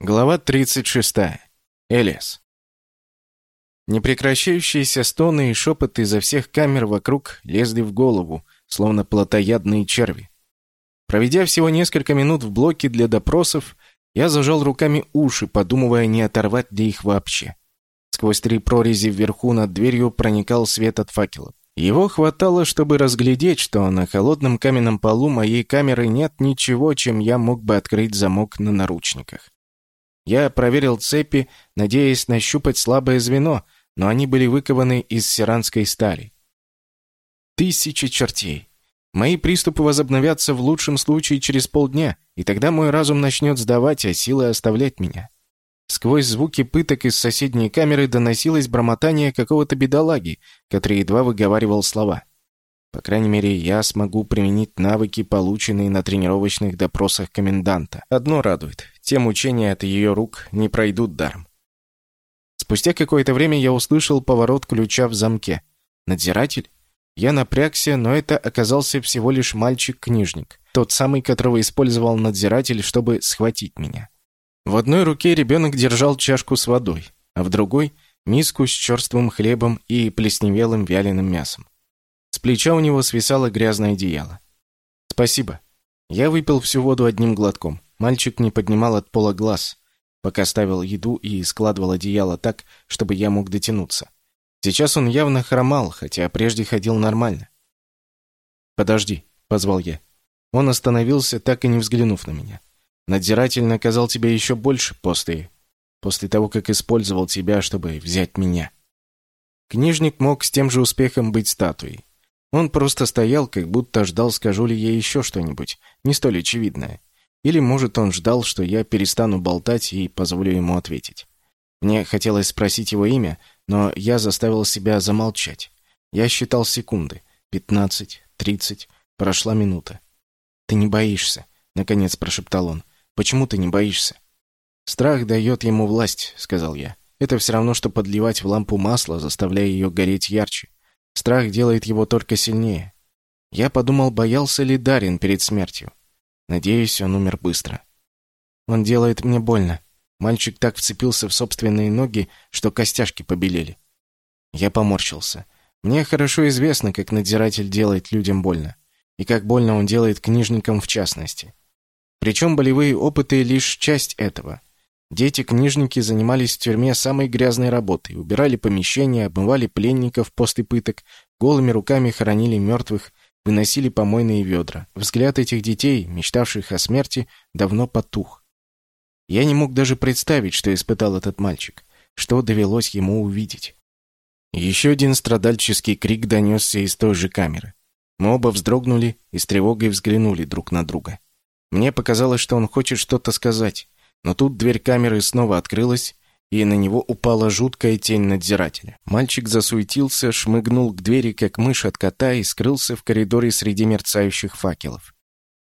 Глава 36. Элиас. Непрекращающиеся стоны и шепоты изо всех камер вокруг лезли в голову, словно плотоядные черви. Проведя всего несколько минут в блоке для допросов, я зажал руками уши, подумывая, не оторвать ли их вообще. Сквозь три прорези вверху над дверью проникал свет от факелов. Его хватало, чтобы разглядеть, что на холодном каменном полу моей камеры нет ничего, чем я мог бы открыть замок на наручниках. Я проверил цепи, надеясь нащупать слабое звено, но они были выкованы из сиранской стали. Тысячи чертей. Мои приступы возобновятся в лучшем случае через полдня, и тогда мой разум начнет сдавать, а силы оставлять меня. Сквозь звуки пыток из соседней камеры доносилось бормотание какого-то бедолаги, который едва выговаривал слова. По крайней мере, я смогу применить навыки, полученные на тренировочных допросах коменданта. Одно радует. Те мучения от ее рук не пройдут даром. Спустя какое-то время я услышал поворот ключа в замке. Надзиратель? Я напрягся, но это оказался всего лишь мальчик-книжник. Тот самый, которого использовал надзиратель, чтобы схватить меня. В одной руке ребенок держал чашку с водой, а в другой — миску с черствым хлебом и плесневелым вяленым мясом. С плеча у него свисало грязное одеяло. «Спасибо». Я выпил всю воду одним глотком. Мальчик не поднимал от пола глаз, пока ставил еду и складывал одеяло так, чтобы я мог дотянуться. Сейчас он явно хромал, хотя прежде ходил нормально. «Подожди», — позвал я. Он остановился, так и не взглянув на меня. «Надзиратель наказал тебя еще больше после... после того, как использовал тебя, чтобы взять меня». Книжник мог с тем же успехом быть статуей. Он просто стоял, как будто ждал, скажу ли я еще что-нибудь, не столь очевидное. Или, может, он ждал, что я перестану болтать и позволю ему ответить. Мне хотелось спросить его имя, но я заставил себя замолчать. Я считал секунды. Пятнадцать, тридцать. Прошла минута. «Ты не боишься», — наконец прошептал он. «Почему ты не боишься?» «Страх дает ему власть», — сказал я. «Это все равно, что подливать в лампу масло, заставляя ее гореть ярче. Страх делает его только сильнее. Я подумал, боялся ли Дарин перед смертью. Надеюсь, он умер быстро. Он делает мне больно. Мальчик так вцепился в собственные ноги, что костяшки побелели. Я поморщился. Мне хорошо известно, как надзиратель делает людям больно. И как больно он делает книжникам в частности. Причем болевые опыты — лишь часть этого. Дети-книжники занимались в тюрьме самой грязной работой, убирали помещения, обмывали пленников после пыток, голыми руками хоронили мертвых, выносили помойные ведра. Взгляд этих детей, мечтавших о смерти, давно потух. Я не мог даже представить, что испытал этот мальчик, что довелось ему увидеть. Еще один страдальческий крик донесся из той же камеры. Мы оба вздрогнули и с тревогой взглянули друг на друга. Мне показалось, что он хочет что-то сказать, но тут дверь камеры снова открылась, и на него упала жуткая тень надзирателя. Мальчик засуетился, шмыгнул к двери, как мышь от кота, и скрылся в коридоре среди мерцающих факелов.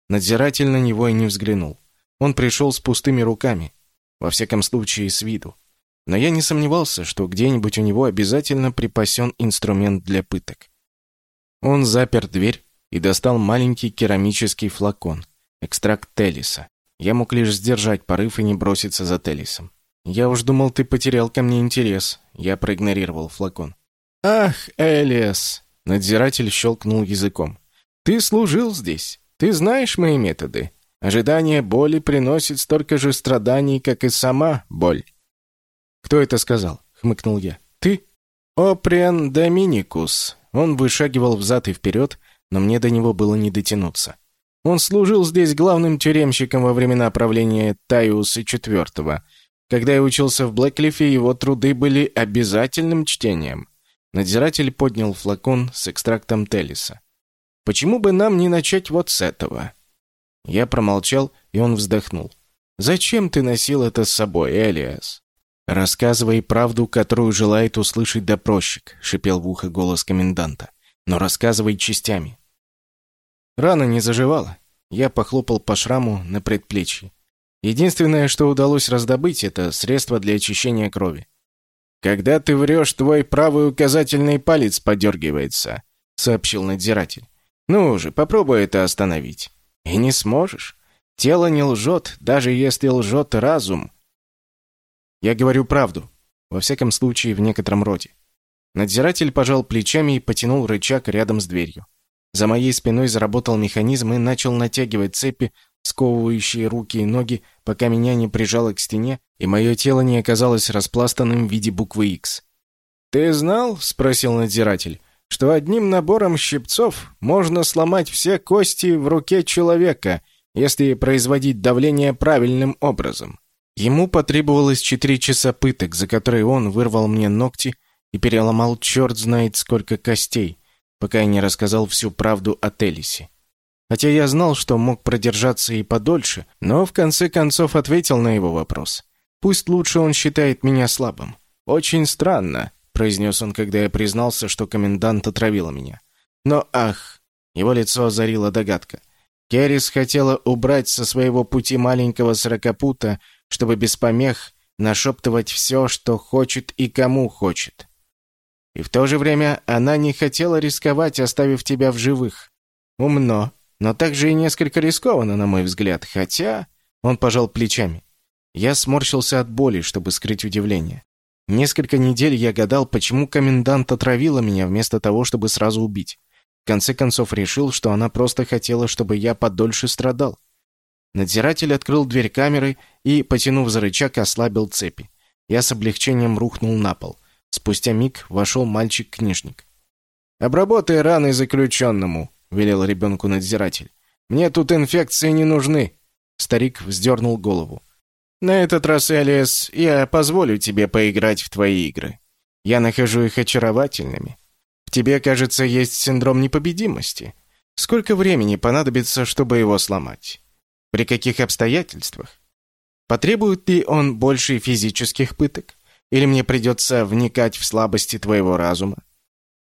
Надзиратель на него и не взглянул. Он пришел с пустыми руками, во всяком случае с виду. Но я не сомневался, что где-нибудь у него обязательно припасен инструмент для пыток. Он запер дверь и достал маленький керамический флакон, экстракт Телиса. Я мог лишь сдержать порыв и не броситься за Телисом. «Я уж думал, ты потерял ко мне интерес». Я проигнорировал флакон. «Ах, Элиас!» Надзиратель щелкнул языком. «Ты служил здесь. Ты знаешь мои методы. Ожидание боли приносит столько же страданий, как и сама боль». «Кто это сказал?» — хмыкнул я. «Ты?» «Оприан Доминикус». Он вышагивал взад и вперед, но мне до него было не дотянуться. Он служил здесь главным тюремщиком во времена правления Тайуса IV. Когда я учился в Блэклифе, его труды были обязательным чтением. Надзиратель поднял флакон с экстрактом Телиса. «Почему бы нам не начать вот с этого?» Я промолчал, и он вздохнул. «Зачем ты носил это с собой, Элиас?» «Рассказывай правду, которую желает услышать допросчик», — шипел в ухо голос коменданта. «Но рассказывай частями. Рана не заживала. Я похлопал по шраму на предплечье. Единственное, что удалось раздобыть, это средство для очищения крови. «Когда ты врешь, твой правый указательный палец подергивается», — сообщил надзиратель. «Ну же, попробуй это остановить». «И не сможешь. Тело не лжет, даже если лжет разум. Я говорю правду. Во всяком случае, в некотором роде. Надзиратель пожал плечами и потянул рычаг рядом с дверью. За моей спиной заработал механизм и начал натягивать цепи, сковывающие руки и ноги, пока меня не прижало к стене, и мое тело не оказалось распластанным в виде буквы X. «Ты знал?» — спросил надзиратель что одним набором щипцов можно сломать все кости в руке человека, если производить давление правильным образом. Ему потребовалось четыре часа пыток, за которые он вырвал мне ногти и переломал черт знает сколько костей, пока я не рассказал всю правду о Телисе. Хотя я знал, что мог продержаться и подольше, но в конце концов ответил на его вопрос. Пусть лучше он считает меня слабым. Очень странно, произнес он, когда я признался, что комендант отравила меня. Но ах, его лицо озарила догадка. Керрис хотела убрать со своего пути маленького сорокопута, чтобы без помех нашептывать все, что хочет и кому хочет. И в то же время она не хотела рисковать, оставив тебя в живых. Умно, но также и несколько рискованно, на мой взгляд, хотя... Он пожал плечами. Я сморщился от боли, чтобы скрыть удивление. Несколько недель я гадал, почему комендант отравила меня вместо того, чтобы сразу убить. В конце концов решил, что она просто хотела, чтобы я подольше страдал. Надзиратель открыл дверь камеры и, потянув за рычаг, ослабил цепи. Я с облегчением рухнул на пол. Спустя миг вошел мальчик-книжник. «Обработай раны заключенному», — велел ребенку надзиратель. «Мне тут инфекции не нужны». Старик вздернул голову. На этот раз, Элиас, я позволю тебе поиграть в твои игры. Я нахожу их очаровательными. В тебе, кажется, есть синдром непобедимости. Сколько времени понадобится, чтобы его сломать? При каких обстоятельствах? Потребует ли он больше физических пыток? Или мне придется вникать в слабости твоего разума?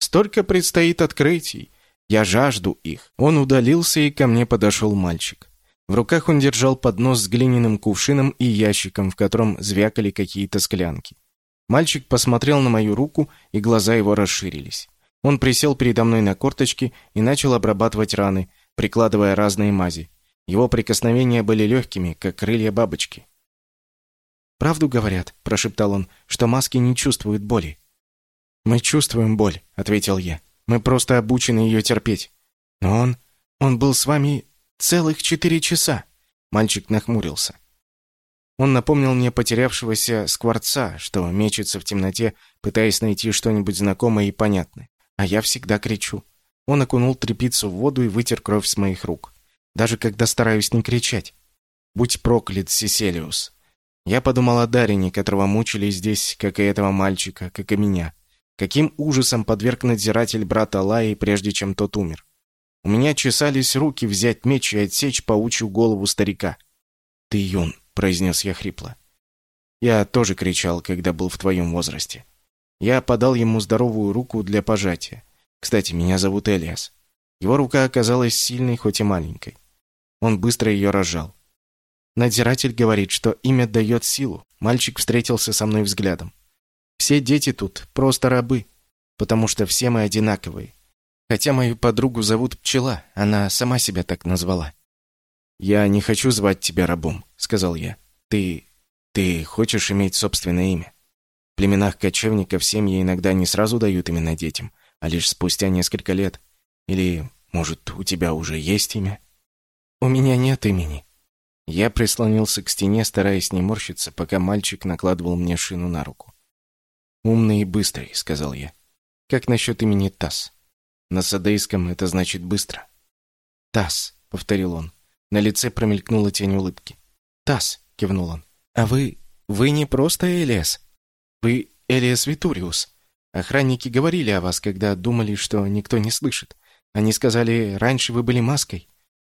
Столько предстоит открытий. Я жажду их. Он удалился, и ко мне подошел мальчик. В руках он держал поднос с глиняным кувшином и ящиком, в котором звякали какие-то склянки. Мальчик посмотрел на мою руку, и глаза его расширились. Он присел передо мной на корточки и начал обрабатывать раны, прикладывая разные мази. Его прикосновения были легкими, как крылья бабочки. «Правду говорят», — прошептал он, — «что маски не чувствуют боли». «Мы чувствуем боль», — ответил я. «Мы просто обучены ее терпеть». «Но он... он был с вами Целых четыре часа!» Мальчик нахмурился. Он напомнил мне потерявшегося скворца, что мечется в темноте, пытаясь найти что-нибудь знакомое и понятное. А я всегда кричу. Он окунул тряпицу в воду и вытер кровь с моих рук. Даже когда стараюсь не кричать. Будь проклят, Сиселиус. Я подумал о Дарине, которого мучили здесь, как и этого мальчика, как и меня. Каким ужасом подверг надзиратель брата Лаи, прежде чем тот умер. У меня чесались руки взять меч и отсечь паучью голову старика. «Ты юн», — произнес я хрипло. Я тоже кричал, когда был в твоем возрасте. Я подал ему здоровую руку для пожатия. Кстати, меня зовут Элиас. Его рука оказалась сильной, хоть и маленькой. Он быстро ее разжал. Надзиратель говорит, что имя дает силу. Мальчик встретился со мной взглядом. Все дети тут просто рабы, потому что все мы одинаковые. Хотя мою подругу зовут Пчела, она сама себя так назвала. «Я не хочу звать тебя рабом», — сказал я. «Ты... ты хочешь иметь собственное имя?» В племенах кочевников семьи иногда не сразу дают имена детям, а лишь спустя несколько лет. Или, может, у тебя уже есть имя? «У меня нет имени». Я прислонился к стене, стараясь не морщиться, пока мальчик накладывал мне шину на руку. «Умный и быстрый», — сказал я. «Как насчет имени Тасс?» На садейском это значит быстро. «Тасс», — повторил он. На лице промелькнула тень улыбки. «Тасс», — кивнул он. «А вы... вы не просто Элиас. Вы Элиас Витуриус. Охранники говорили о вас, когда думали, что никто не слышит. Они сказали, раньше вы были маской».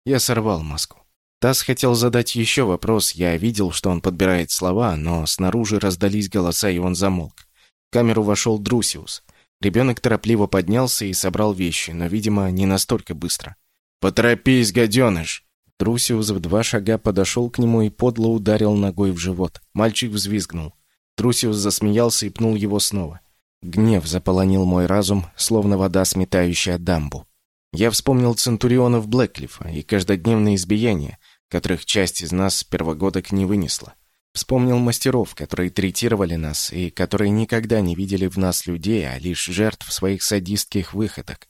Я сорвал маску. Тасс хотел задать еще вопрос. Я видел, что он подбирает слова, но снаружи раздались голоса, и он замолк. В камеру вошел Друсиус. Ребенок торопливо поднялся и собрал вещи, но, видимо, не настолько быстро. «Поторопись, гаденыш!» Трусиус в два шага подошел к нему и подло ударил ногой в живот. Мальчик взвизгнул. Трусиус засмеялся и пнул его снова. Гнев заполонил мой разум, словно вода, сметающая дамбу. Я вспомнил центурионов Блэклифа и каждодневные избиения, которых часть из нас первогодок не вынесла. Вспомнил мастеров, которые третировали нас и которые никогда не видели в нас людей, а лишь жертв своих садистских выходок.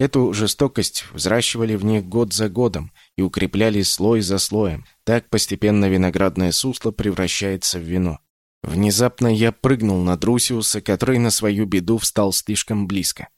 Эту жестокость взращивали в них год за годом и укрепляли слой за слоем. Так постепенно виноградное сусло превращается в вино. Внезапно я прыгнул на Друсиуса, который на свою беду встал слишком близко.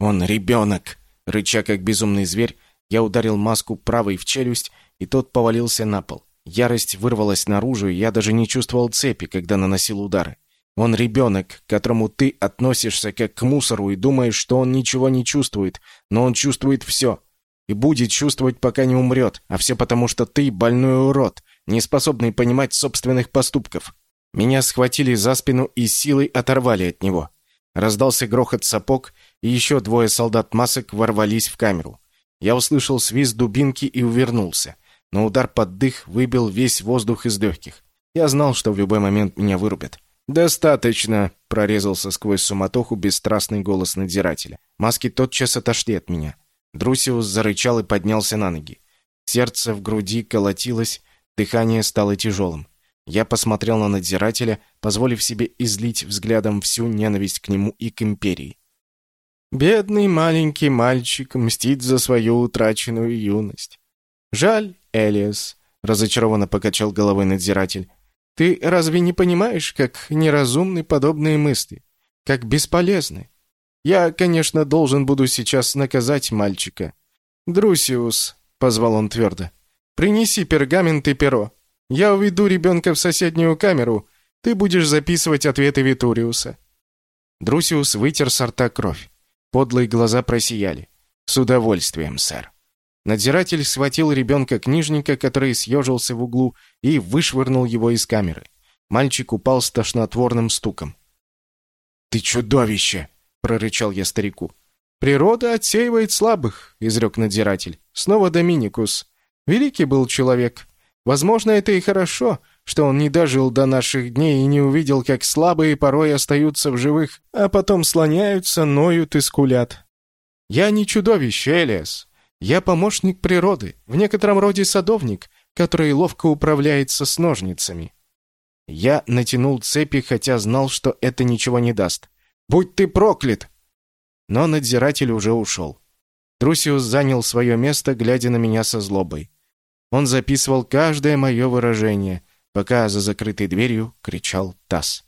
«Он ребенок!» Рыча как безумный зверь, я ударил маску правой в челюсть, и тот повалился на пол. Ярость вырвалась наружу, и я даже не чувствовал цепи, когда наносил удары. Он ребенок, к которому ты относишься как к мусору и думаешь, что он ничего не чувствует, но он чувствует все. И будет чувствовать, пока не умрет, а все потому, что ты больной урод, не способный понимать собственных поступков. Меня схватили за спину и силой оторвали от него. Раздался грохот сапог, и еще двое солдат-масок ворвались в камеру. Я услышал свист дубинки и увернулся но удар под дых выбил весь воздух из легких. Я знал, что в любой момент меня вырубят. «Достаточно!» — прорезался сквозь суматоху бесстрастный голос надзирателя. Маски тотчас отошли от меня. Друсиус зарычал и поднялся на ноги. Сердце в груди колотилось, дыхание стало тяжелым. Я посмотрел на надзирателя, позволив себе излить взглядом всю ненависть к нему и к империи. Бедный маленький мальчик мстит за свою утраченную юность. Жаль, Элиас, разочарованно покачал головой надзиратель. Ты разве не понимаешь, как неразумны подобные мысли? Как бесполезны? Я, конечно, должен буду сейчас наказать мальчика. Друсиус, позвал он твердо, принеси пергамент и перо. Я уведу ребенка в соседнюю камеру. Ты будешь записывать ответы Витуриуса. Друсиус вытер с рта кровь. Подлые глаза просияли. С удовольствием, сэр. Надзиратель схватил ребенка-книжника, который съежился в углу, и вышвырнул его из камеры. Мальчик упал с тошнотворным стуком. «Ты чудовище!» — прорычал я старику. «Природа отсеивает слабых», — изрек надзиратель. «Снова Доминикус. Великий был человек. Возможно, это и хорошо, что он не дожил до наших дней и не увидел, как слабые порой остаются в живых, а потом слоняются, ноют и скулят. Я не чудовище, Элиас. Я помощник природы, в некотором роде садовник, который ловко управляется с ножницами. Я натянул цепи, хотя знал, что это ничего не даст. «Будь ты проклят!» Но надзиратель уже ушел. Трусиус занял свое место, глядя на меня со злобой. Он записывал каждое мое выражение, пока за закрытой дверью кричал Тасс.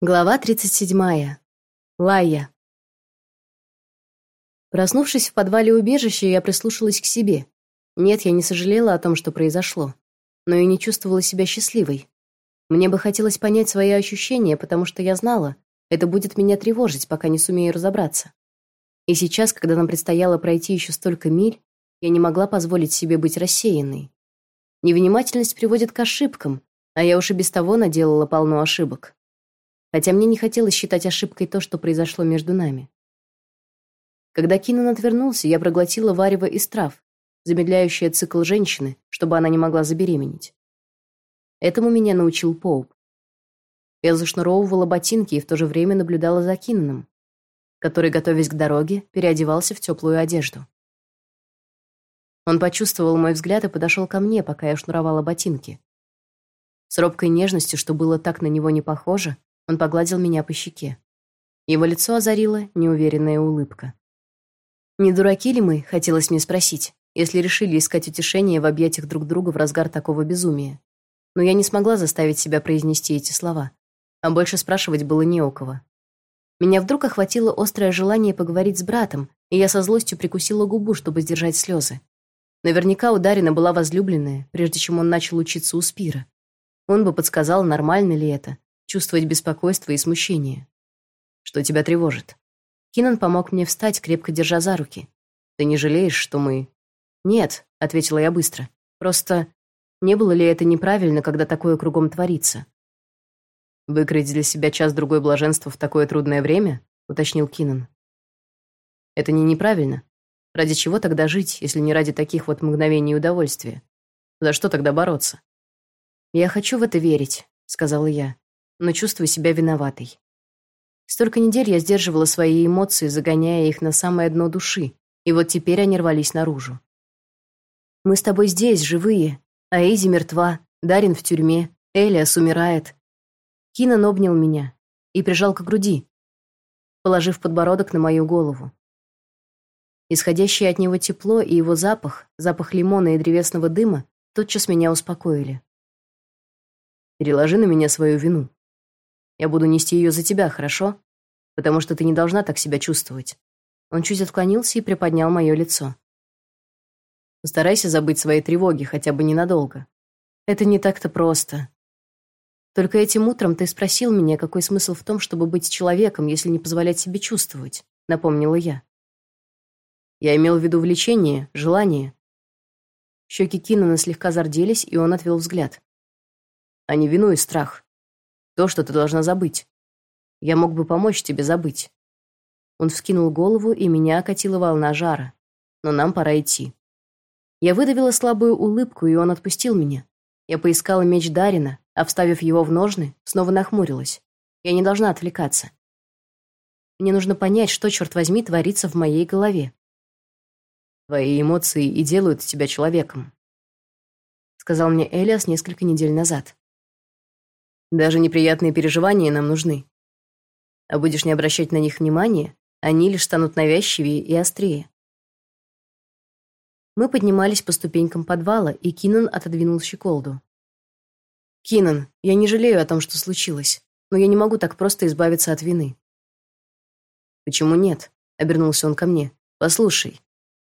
Глава 37. Лая. Проснувшись в подвале убежища, я прислушалась к себе. Нет, я не сожалела о том, что произошло, но и не чувствовала себя счастливой. Мне бы хотелось понять свои ощущения, потому что я знала, это будет меня тревожить, пока не сумею разобраться. И сейчас, когда нам предстояло пройти еще столько миль, я не могла позволить себе быть рассеянной. Невнимательность приводит к ошибкам, а я уж и без того наделала полно ошибок. Хотя мне не хотелось считать ошибкой то, что произошло между нами. Когда Кинан отвернулся, я проглотила варево из трав, замедляющее цикл женщины, чтобы она не могла забеременеть. Этому меня научил Поуп. Я зашнуровывала ботинки и в то же время наблюдала за Кинаном, который, готовясь к дороге, переодевался в теплую одежду. Он почувствовал мой взгляд и подошел ко мне, пока я шнуровала ботинки. С робкой нежностью, что было так на него не похоже, он погладил меня по щеке. Его лицо озарила неуверенная улыбка. Не дураки ли мы, хотелось мне спросить, если решили искать утешение в объятиях друг друга в разгар такого безумия. Но я не смогла заставить себя произнести эти слова, а больше спрашивать было не у кого. Меня вдруг охватило острое желание поговорить с братом, и я со злостью прикусила губу, чтобы сдержать слезы. Наверняка у Дарина была возлюбленная, прежде чем он начал учиться у Спира. Он бы подсказал, нормально ли это чувствовать беспокойство и смущение. Что тебя тревожит? Кинан помог мне встать, крепко держа за руки. Ты не жалеешь, что мы Нет, ответила я быстро. Просто не было ли это неправильно, когда такое кругом творится? Выкроить для себя час-другой блаженства в такое трудное время, уточнил Кинан. Это не неправильно. Ради чего тогда жить, если не ради таких вот мгновений удовольствия? За что тогда бороться? Я хочу в это верить, сказала я, но чувствую себя виноватой. Столько недель я сдерживала свои эмоции, загоняя их на самое дно души, и вот теперь они рвались наружу. Мы с тобой здесь, живые, а Эйзи мертва, Дарин в тюрьме, Элиас умирает. Кинан обнял меня и прижал к груди, положив подбородок на мою голову. Исходящее от него тепло и его запах, запах лимона и древесного дыма, тотчас меня успокоили. «Переложи на меня свою вину. Я буду нести ее за тебя, хорошо? Потому что ты не должна так себя чувствовать». Он чуть отклонился и приподнял мое лицо. Постарайся забыть свои тревоги хотя бы ненадолго. Это не так-то просто. Только этим утром ты спросил меня, какой смысл в том, чтобы быть человеком, если не позволять себе чувствовать, напомнила я. Я имел в виду влечение, желание. Щеки Кинана слегка зарделись, и он отвел взгляд. А не вину и страх. То, что ты должна забыть. Я мог бы помочь тебе забыть. Он вскинул голову, и меня окатила волна жара. Но нам пора идти. Я выдавила слабую улыбку, и он отпустил меня. Я поискала меч Дарина, а вставив его в ножны, снова нахмурилась. Я не должна отвлекаться. Мне нужно понять, что, черт возьми, творится в моей голове. Твои эмоции и делают тебя человеком, сказал мне Элиас несколько недель назад. Даже неприятные переживания нам нужны. А будешь не обращать на них внимания, они лишь станут навязчивее и острее. Мы поднимались по ступенькам подвала, и Кинан отодвинул щеколду. Кинан, я не жалею о том, что случилось, но я не могу так просто избавиться от вины. Почему нет? обернулся он ко мне. Послушай.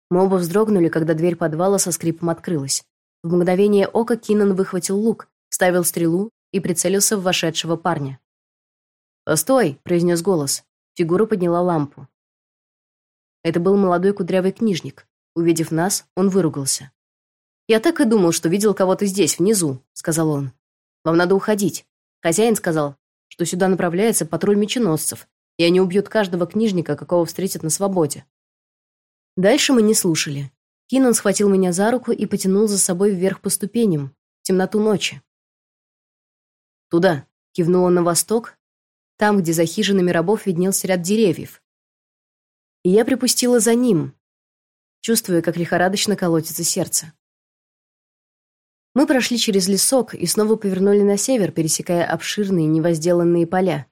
Мы оба вздрогнули, когда дверь подвала со скрипом открылась. В мгновение ока Кинан выхватил лук, ставил стрелу и прицелился в вошедшего парня. "Постой", произнес голос. Фигура подняла лампу. Это был молодой кудрявый книжник. Увидев нас, он выругался. «Я так и думал, что видел кого-то здесь, внизу», — сказал он. «Вам надо уходить. Хозяин сказал, что сюда направляется патруль меченосцев, и они убьют каждого книжника, какого встретят на свободе». Дальше мы не слушали. Кинан схватил меня за руку и потянул за собой вверх по ступеням, в темноту ночи. «Туда», — кивнул он на восток, там, где за хижинами рабов виднелся ряд деревьев. И я припустила за ним, чувствуя, как лихорадочно колотится сердце. Мы прошли через лесок и снова повернули на север, пересекая обширные невозделанные поля.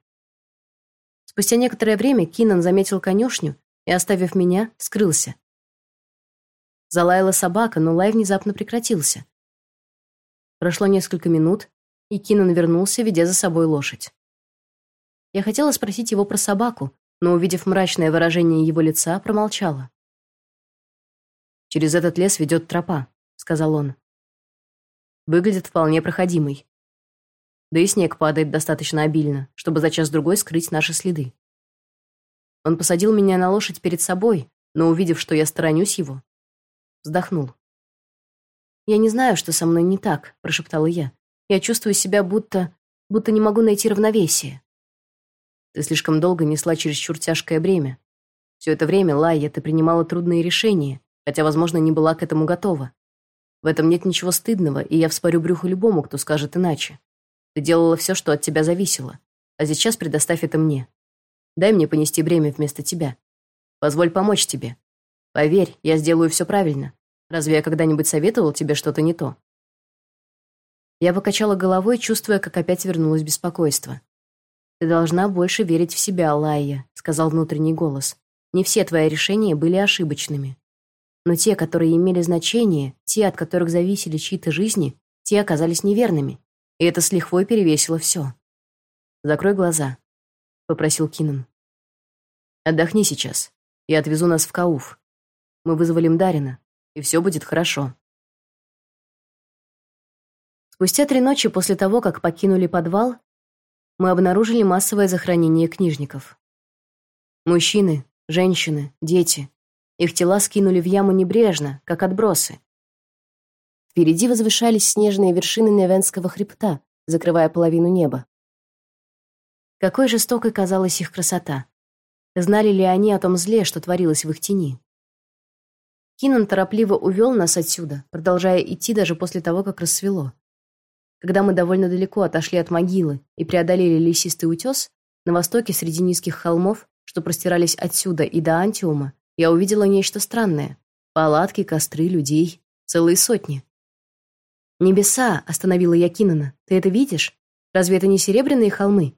Спустя некоторое время Кинан заметил конюшню и, оставив меня, скрылся. Залаяла собака, но лай внезапно прекратился. Прошло несколько минут, и Кинан вернулся, ведя за собой лошадь. Я хотела спросить его про собаку, но, увидев мрачное выражение его лица, промолчала. Через этот лес ведет тропа, сказал он. Выглядит вполне проходимой. Да и снег падает достаточно обильно, чтобы за час-другой скрыть наши следы. Он посадил меня на лошадь перед собой, но, увидев, что я сторонюсь его, вздохнул. «Я не знаю, что со мной не так», — прошептала я. «Я чувствую себя будто... будто не могу найти равновесие». «Ты слишком долго несла чересчур тяжкое бремя. Все это время, Лайя, ты принимала трудные решения, хотя, возможно, не была к этому готова. В этом нет ничего стыдного, и я вспорю брюхо любому, кто скажет иначе. Ты делала все, что от тебя зависело, а сейчас предоставь это мне. Дай мне понести бремя вместо тебя. Позволь помочь тебе. Поверь, я сделаю все правильно. Разве я когда-нибудь советовал тебе что-то не то? Я покачала головой, чувствуя, как опять вернулось беспокойство. Ты должна больше верить в себя, Лайя, сказал внутренний голос. Не все твои решения были ошибочными. Но те, которые имели значение, те, от которых зависели чьи-то жизни, те оказались неверными. И это с лихвой перевесило все. «Закрой глаза», — попросил Кинан. «Отдохни сейчас. Я отвезу нас в Кауф. Мы вызвали Дарина, и все будет хорошо». Спустя три ночи после того, как покинули подвал, мы обнаружили массовое захоронение книжников. Мужчины, женщины, дети, их тела скинули в яму небрежно, как отбросы. Впереди возвышались снежные вершины Невенского хребта, закрывая половину неба. Какой жестокой казалась их красота. Знали ли они о том зле, что творилось в их тени? Кинан торопливо увел нас отсюда, продолжая идти даже после того, как рассвело. Когда мы довольно далеко отошли от могилы и преодолели лесистый утес, на востоке среди низких холмов, что простирались отсюда и до Антиума, я увидела нечто странное. Палатки, костры, людей, Целые сотни. «Небеса!» — остановила я Кинана. «Ты это видишь? Разве это не серебряные холмы?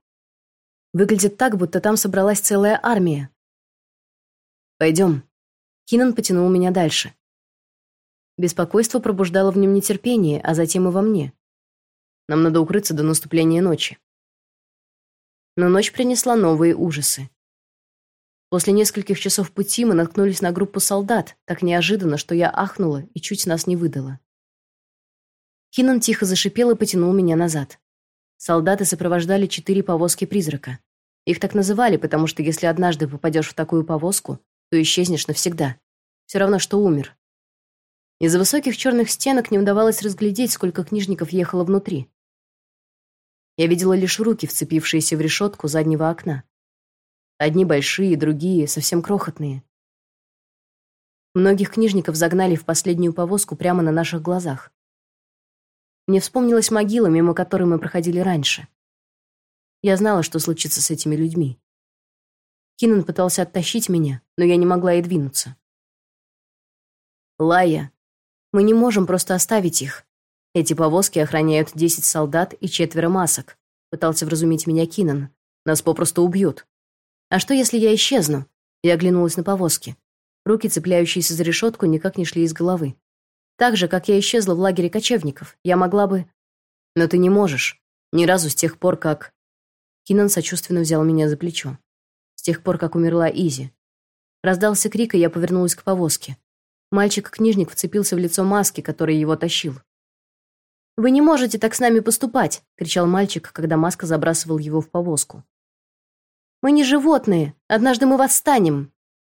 Выглядит так, будто там собралась целая армия». «Пойдем». Кинан потянул меня дальше. Беспокойство пробуждало в нем нетерпение, а затем и во мне. Нам надо укрыться до наступления ночи. Но ночь принесла новые ужасы. После нескольких часов пути мы наткнулись на группу солдат, так неожиданно, что я ахнула и чуть нас не выдала. Кинан тихо зашипел и потянул меня назад. Солдаты сопровождали четыре повозки призрака. Их так называли, потому что если однажды попадешь в такую повозку, то исчезнешь навсегда. Все равно, что умер. Из-за высоких черных стенок не удавалось разглядеть, сколько книжников ехало внутри. Я видела лишь руки, вцепившиеся в решетку заднего окна. Одни большие, другие совсем крохотные. Многих книжников загнали в последнюю повозку прямо на наших глазах. Мне вспомнилась могила, мимо которой мы проходили раньше. Я знала, что случится с этими людьми. Кинан пытался оттащить меня, но я не могла и двинуться. Лая, мы не можем просто оставить их. Эти повозки охраняют десять солдат и четверо масок. Пытался вразумить меня Кинан. Нас попросту убьют. А что, если я исчезну? Я оглянулась на повозки. Руки, цепляющиеся за решетку, никак не шли из головы. Так же, как я исчезла в лагере кочевников, я могла бы... Но ты не можешь. Ни разу с тех пор, как... Кинан сочувственно взял меня за плечо. С тех пор, как умерла Изи. Раздался крик, и я повернулась к повозке. Мальчик-книжник вцепился в лицо маски, который его тащил. «Вы не можете так с нами поступать!» — кричал мальчик, когда маска забрасывал его в повозку. «Мы не животные! Однажды мы восстанем!»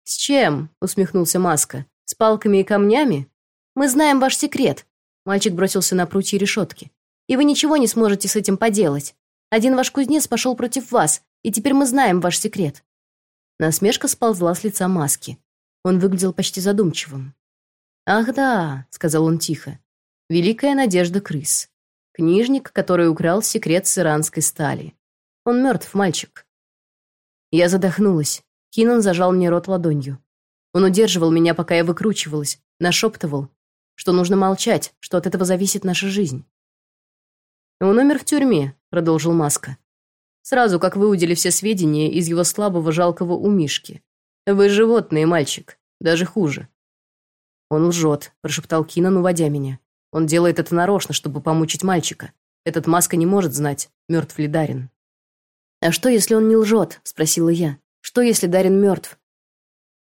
«С чем?» — усмехнулся маска. «С палками и камнями? Мы знаем ваш секрет!» Мальчик бросился на прутья решетки. «И вы ничего не сможете с этим поделать. Один ваш кузнец пошел против вас, и теперь мы знаем ваш секрет». Насмешка сползла с лица маски. Он выглядел почти задумчивым. «Ах да», — сказал он тихо, — «великая надежда крыс. Книжник, который украл секрет с иранской стали. Он мертв, мальчик». Я задохнулась. Кинан зажал мне рот ладонью. Он удерживал меня, пока я выкручивалась, нашептывал, что нужно молчать, что от этого зависит наша жизнь. «Он умер в тюрьме», — продолжил Маска. «Сразу, как выудили все сведения из его слабого жалкого умишки. Вы животные, мальчик, даже хуже. «Он лжет», — прошептал Кинан, уводя меня. «Он делает это нарочно, чтобы помучить мальчика. Этот маска не может знать, мертв ли Дарин». «А что, если он не лжет?» — спросила я. «Что, если Дарин мертв?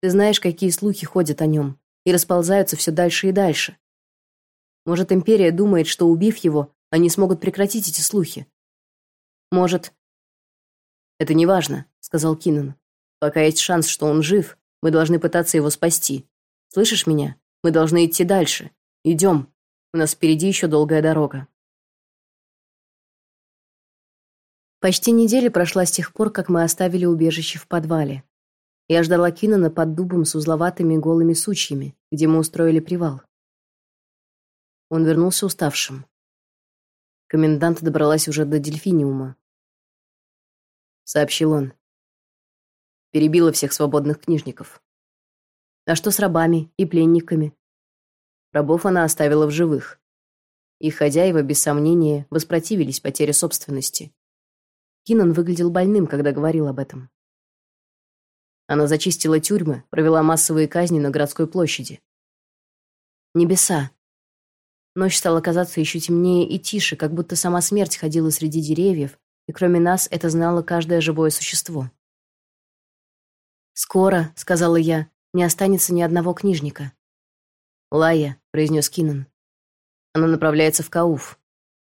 Ты знаешь, какие слухи ходят о нем и расползаются все дальше и дальше. Может, Империя думает, что, убив его, они смогут прекратить эти слухи? Может...» «Это не важно», — сказал Кинан. «Пока есть шанс, что он жив, мы должны пытаться его спасти. Слышишь меня?» Мы должны идти дальше. Идем. У нас впереди еще долгая дорога. Почти неделя прошла с тех пор, как мы оставили убежище в подвале. Я ждала Кинана под дубом с узловатыми голыми сучьями, где мы устроили привал. Он вернулся уставшим. Комендант добралась уже до Дельфиниума. Сообщил он. Перебила всех свободных книжников. А что с рабами и пленниками? Рабов она оставила в живых. Их хозяева, без сомнения, воспротивились потере собственности. Кинан выглядел больным, когда говорил об этом. Она зачистила тюрьмы, провела массовые казни на городской площади. Небеса. Ночь стала казаться еще темнее и тише, как будто сама смерть ходила среди деревьев, и кроме нас это знало каждое живое существо. «Скоро», — сказала я, не останется ни одного книжника. «Лая», — произнес Кинан. «Она направляется в Кауф».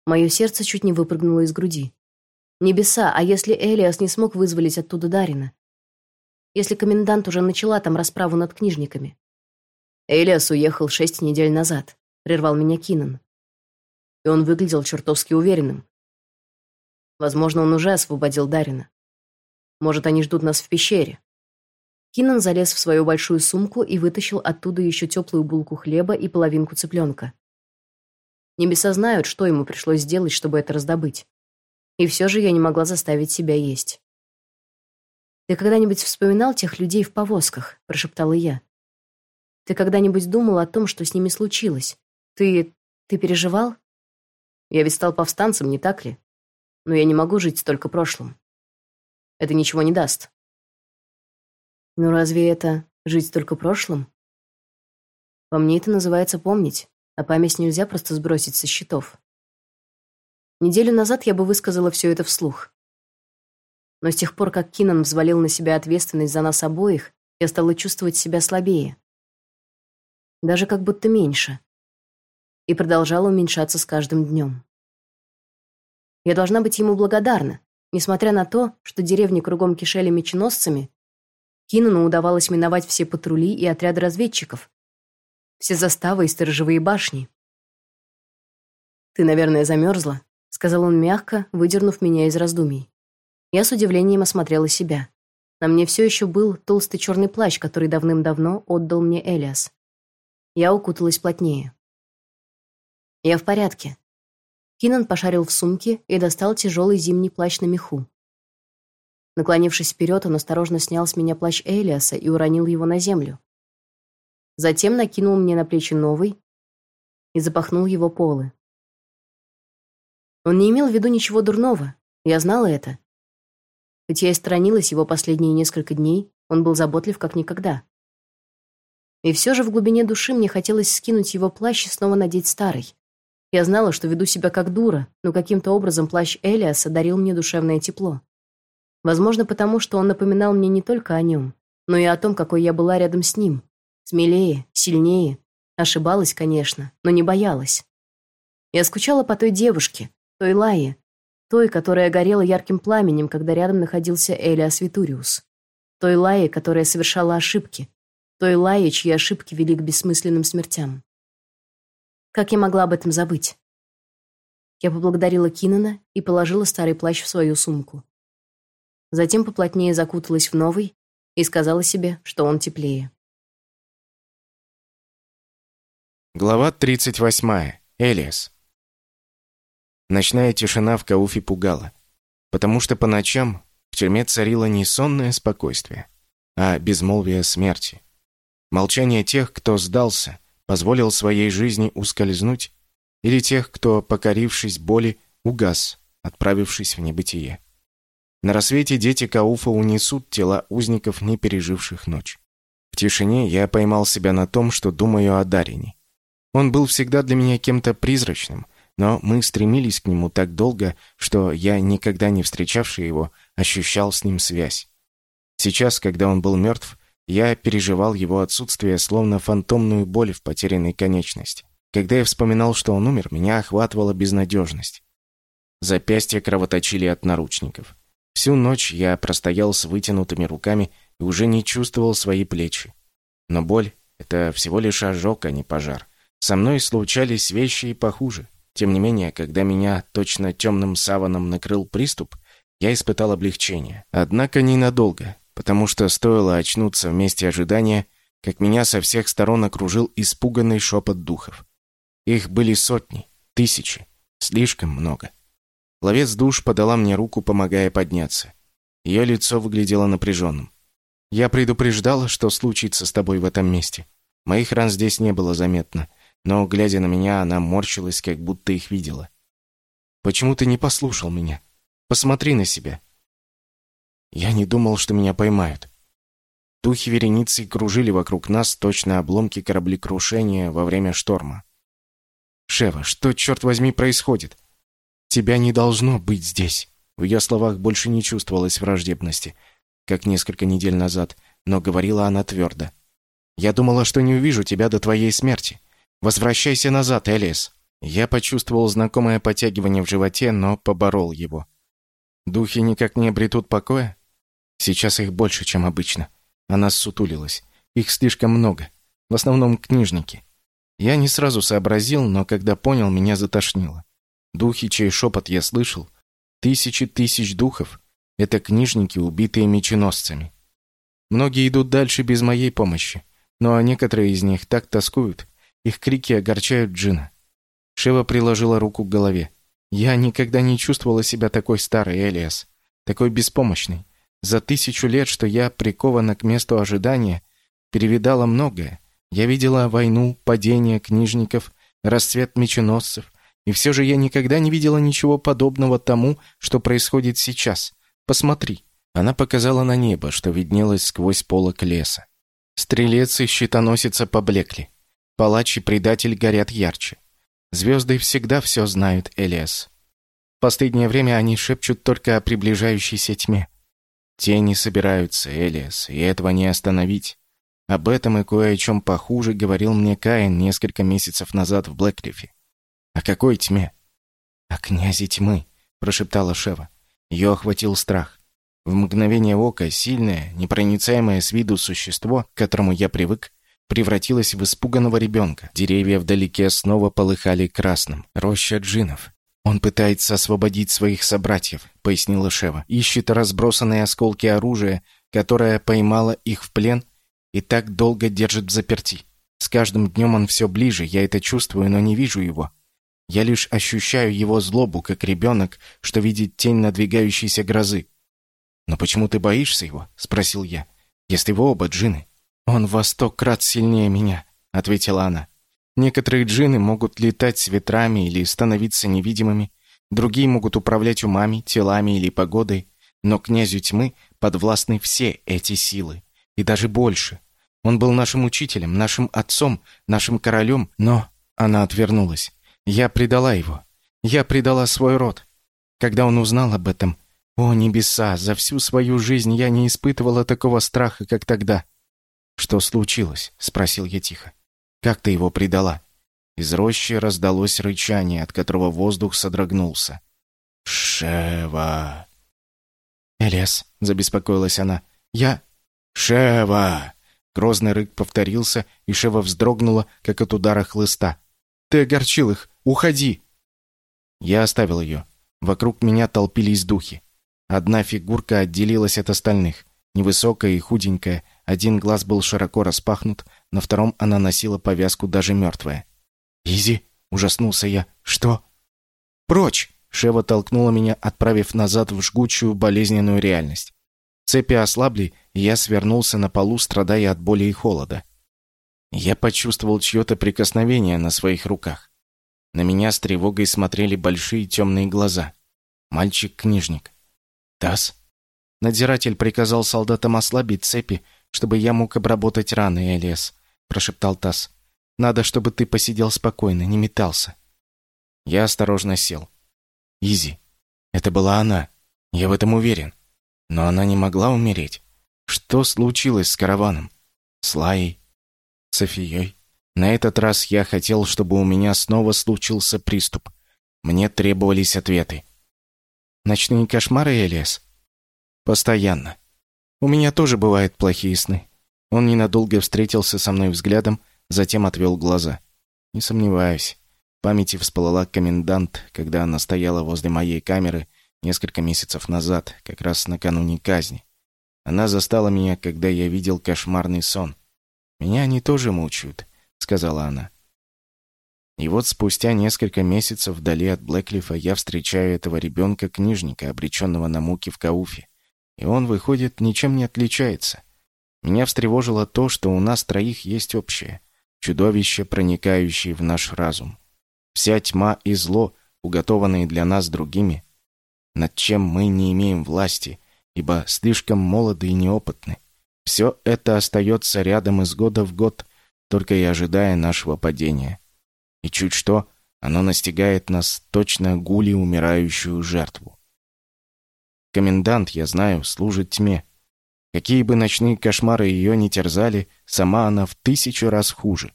Мое сердце чуть не выпрыгнуло из груди. Небеса, а если Элиас не смог вызволить оттуда Дарина? Если комендант уже начала там расправу над книжниками? Элиас уехал шесть недель назад, прервал меня Кинан. И он выглядел чертовски уверенным. Возможно, он уже освободил Дарина. Может, они ждут нас в пещере. Кинан залез в свою большую сумку и вытащил оттуда еще теплую булку хлеба и половинку цыпленка. Небеса знают, что ему пришлось сделать, чтобы это раздобыть. И все же я не могла заставить себя есть. «Ты когда-нибудь вспоминал тех людей в повозках?» – прошептала я. «Ты когда-нибудь думал о том, что с ними случилось? Ты... ты переживал? Я ведь стал повстанцем, не так ли? Но я не могу жить только прошлым. Это ничего не даст. Ну разве это жить только прошлым? По мне это называется помнить, а память нельзя просто сбросить со счетов. Неделю назад я бы высказала все это вслух. Но с тех пор, как Кинан взвалил на себя ответственность за нас обоих, я стала чувствовать себя слабее. Даже как будто меньше. И продолжала уменьшаться с каждым днем. Я должна быть ему благодарна, несмотря на то, что деревни кругом кишели меченосцами, Кинану удавалось миновать все патрули и отряды разведчиков, все заставы и сторожевые башни. «Ты, наверное, замерзла», — сказал он мягко, выдернув меня из раздумий. Я с удивлением осмотрела себя. На мне все еще был толстый черный плащ, который давным-давно отдал мне Элиас. Я укуталась плотнее. «Я в порядке». Кинан пошарил в сумке и достал тяжелый зимний плащ на меху. Наклонившись вперед, он осторожно снял с меня плащ Элиаса и уронил его на землю. Затем накинул мне на плечи новый и запахнул его полы. Он не имел в виду ничего дурного, я знала это. Хоть я и сторонилась его последние несколько дней, он был заботлив как никогда. И все же в глубине души мне хотелось скинуть его плащ и снова надеть старый. Я знала, что веду себя как дура, но каким-то образом плащ Элиаса дарил мне душевное тепло. Возможно, потому что он напоминал мне не только о нем, но и о том, какой я была рядом с ним. Смелее, сильнее. Ошибалась, конечно, но не боялась. Я скучала по той девушке, той Лае, той, которая горела ярким пламенем, когда рядом находился Элиас Витуриус. Той Лае, которая совершала ошибки. Той Лае, чьи ошибки вели к бессмысленным смертям. Как я могла об этом забыть? Я поблагодарила Кинана и положила старый плащ в свою сумку. Затем поплотнее закуталась в новый и сказала себе, что он теплее. Глава 38. Элиас. Ночная тишина в Кауфе пугала, потому что по ночам в тюрьме царило не сонное спокойствие, а безмолвие смерти. Молчание тех, кто сдался, позволил своей жизни ускользнуть, или тех, кто, покорившись боли, угас, отправившись в небытие. На рассвете дети Кауфа унесут тела узников, не переживших ночь. В тишине я поймал себя на том, что думаю о Дарине. Он был всегда для меня кем-то призрачным, но мы стремились к нему так долго, что я, никогда не встречавший его, ощущал с ним связь. Сейчас, когда он был мертв, я переживал его отсутствие, словно фантомную боль в потерянной конечности. Когда я вспоминал, что он умер, меня охватывала безнадежность. Запястья кровоточили от наручников. Всю ночь я простоял с вытянутыми руками и уже не чувствовал свои плечи. Но боль — это всего лишь ожог, а не пожар. Со мной случались вещи и похуже. Тем не менее, когда меня точно темным саваном накрыл приступ, я испытал облегчение. Однако ненадолго, потому что стоило очнуться в месте ожидания, как меня со всех сторон окружил испуганный шепот духов. Их были сотни, тысячи, слишком много. Ловец душ подала мне руку, помогая подняться. Ее лицо выглядело напряженным. «Я предупреждала, что случится с тобой в этом месте. Моих ран здесь не было заметно, но, глядя на меня, она морщилась, как будто их видела. «Почему ты не послушал меня? Посмотри на себя». Я не думал, что меня поймают. Духи вереницы кружили вокруг нас, точно обломки кораблекрушения во время шторма. «Шева, что, черт возьми, происходит? Тебя не должно быть здесь». В ее словах больше не чувствовалось враждебности, как несколько недель назад, но говорила она твердо. «Я думала, что не увижу тебя до твоей смерти. «Возвращайся назад, Элис!» Я почувствовал знакомое потягивание в животе, но поборол его. «Духи никак не обретут покоя?» «Сейчас их больше, чем обычно». Она ссутулилась. «Их слишком много. В основном книжники». Я не сразу сообразил, но когда понял, меня затошнило. Духи, чей шепот я слышал, тысячи тысяч духов — это книжники, убитые меченосцами. Многие идут дальше без моей помощи, но некоторые из них так тоскуют, их крики огорчают Джина. Шева приложила руку к голове. Я никогда не чувствовала себя такой старой, Элиас. Такой беспомощной. За тысячу лет, что я прикована к месту ожидания, перевидала многое. Я видела войну, падение книжников, расцвет меченосцев. И все же я никогда не видела ничего подобного тому, что происходит сейчас. Посмотри». Она показала на небо, что виднелось сквозь полок леса. Стрелец и щитоносица поблекли. Палач и предатель горят ярче. Звезды всегда все знают, Элиас. В последнее время они шепчут только о приближающейся тьме. Тени собираются, Элиас, и этого не остановить. Об этом и кое о чем похуже говорил мне Каин несколько месяцев назад в Блэклифе. «О какой тьме?» «О князе тьмы», — прошептала Шева. Ее охватил страх. В мгновение ока сильное, непроницаемое с виду существо, к которому я привык, превратилось в испуганного ребенка. Деревья вдалеке снова полыхали красным. Роща джинов. «Он пытается освободить своих собратьев», — пояснила Шева. «Ищет разбросанные осколки оружия, которое поймало их в плен и так долго держит в заперти. С каждым днем он все ближе, я это чувствую, но не вижу его. Я лишь ощущаю его злобу, как ребенок, что видит тень надвигающейся грозы. «Но почему ты боишься его?» — спросил я. «Если вы оба джины». «Он во сто крат сильнее меня», — ответила она. «Некоторые джины могут летать с ветрами или становиться невидимыми, другие могут управлять умами, телами или погодой, но князю тьмы подвластны все эти силы и даже больше. Он был нашим учителем, нашим отцом, нашим королем, но...» Она отвернулась. «Я предала его. Я предала свой род. Когда он узнал об этом... О, небеса, за всю свою жизнь я не испытывала такого страха, как тогда». «Что случилось?» — спросил я тихо. «Как ты его предала?» Из рощи раздалось рычание, от которого воздух содрогнулся. «Шева!» «Элиас», — забеспокоилась она, — «я...» «Шева!» Грозный рык повторился, и Шева вздрогнула, как от удара хлыста. «Ты огорчил их! Уходи!» Я оставил ее. Вокруг меня толпились духи. Одна фигурка отделилась от остальных. Невысокая и худенькая, один глаз был широко распахнут, на втором она носила повязку даже мертвая. «Изи!» — ужаснулся я. «Что?» «Прочь!» — Шева толкнула меня, отправив назад в жгучую болезненную реальность. Цепи ослабли, и я свернулся на полу, страдая от боли и холода. Я почувствовал чье-то прикосновение на своих руках. На меня с тревогой смотрели большие темные глаза. Мальчик-книжник. «Тасс?» Надзиратель приказал солдатам ослабить цепи, чтобы я мог обработать раны, Элиас, прошептал Тасс. Надо, чтобы ты посидел спокойно, не метался. Я осторожно сел. Изи. Это была она. Я в этом уверен. Но она не могла умереть. Что случилось с караваном? С Лаей? Софией? На этот раз я хотел, чтобы у меня снова случился приступ. Мне требовались ответы. Ночные кошмары, Элиас? Постоянно. У меня тоже бывают плохие сны. Он ненадолго встретился со мной взглядом, затем отвел глаза. Не сомневаюсь. В памяти всплыла комендант, когда она стояла возле моей камеры несколько месяцев назад, как раз накануне казни. Она застала меня, когда я видел кошмарный сон. «Меня они тоже мучают», — сказала она. И вот спустя несколько месяцев вдали от Блэклифа я встречаю этого ребенка-книжника, обреченного на муки в Кауфе. И он, выходит, ничем не отличается. Меня встревожило то, что у нас троих есть общее. Чудовище, проникающее в наш разум. Вся тьма и зло, уготованные для нас другими, над чем мы не имеем власти, ибо слишком молоды и неопытны. Все это остается рядом из года в год, только и ожидая нашего падения. И чуть что, оно настигает нас точно гули умирающую жертву. Комендант, я знаю, служит тьме. Какие бы ночные кошмары ее не терзали, сама она в тысячу раз хуже.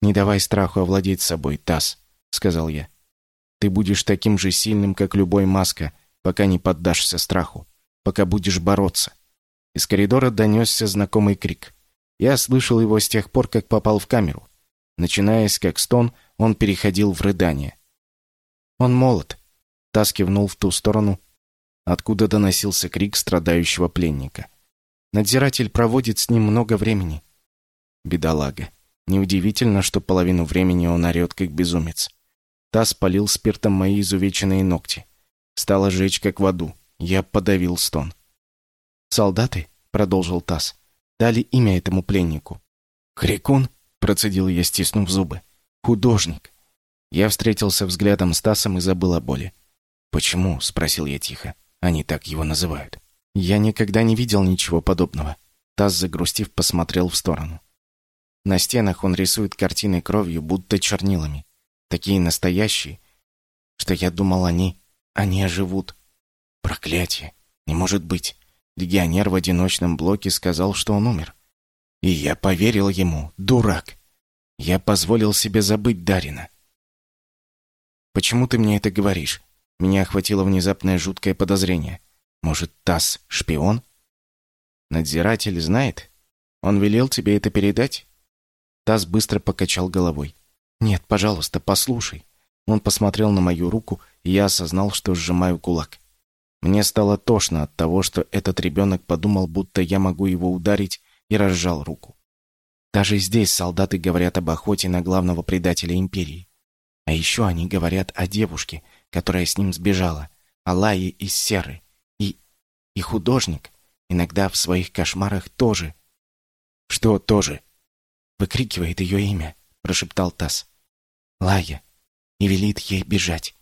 «Не давай страху овладеть собой, Тасс», — сказал я. Ты будешь таким же сильным, как любой маска, пока не поддашься страху, пока будешь бороться. Из коридора донесся знакомый крик. Я слышал его с тех пор, как попал в камеру. Начинаясь как стон, он переходил в рыдание. «Он молод», — Тас кивнул в ту сторону, откуда доносился крик страдающего пленника. «Надзиратель проводит с ним много времени». Бедолага. Неудивительно, что половину времени он орет, как безумец. Таз полил спиртом мои изувеченные ногти. Стало жечь, как в аду. Я подавил стон. «Солдаты», — продолжил Таз, — «дали имя этому пленнику». «Крикун?» — процедил я, стиснув зубы. «Художник». Я встретился взглядом с Тасом и забыл о боли. «Почему?» — спросил я тихо. «Они так его называют». «Я никогда не видел ничего подобного». Тасс, загрустив, посмотрел в сторону. На стенах он рисует картины кровью, будто чернилами. Такие настоящие, что я думал, они... они оживут. Проклятие! Не может быть. Легионер в одиночном блоке сказал, что он умер. И я поверил ему, дурак. Я позволил себе забыть Дарина. «Почему ты мне это говоришь?» Меня охватило внезапное жуткое подозрение. «Может, Тасс — шпион?» «Надзиратель знает? Он велел тебе это передать?» Тасс быстро покачал головой. «Нет, пожалуйста, послушай». Он посмотрел на мою руку, и я осознал, что сжимаю кулак. Мне стало тошно от того, что этот ребенок подумал, будто я могу его ударить, и разжал руку. Даже здесь солдаты говорят об охоте на главного предателя империи. А еще они говорят о девушке, которая с ним сбежала, о Лае из Серы. И... и художник иногда в своих кошмарах тоже. Что тоже? Выкрикивает ее имя, прошептал Тасс. Лая. И велит ей бежать.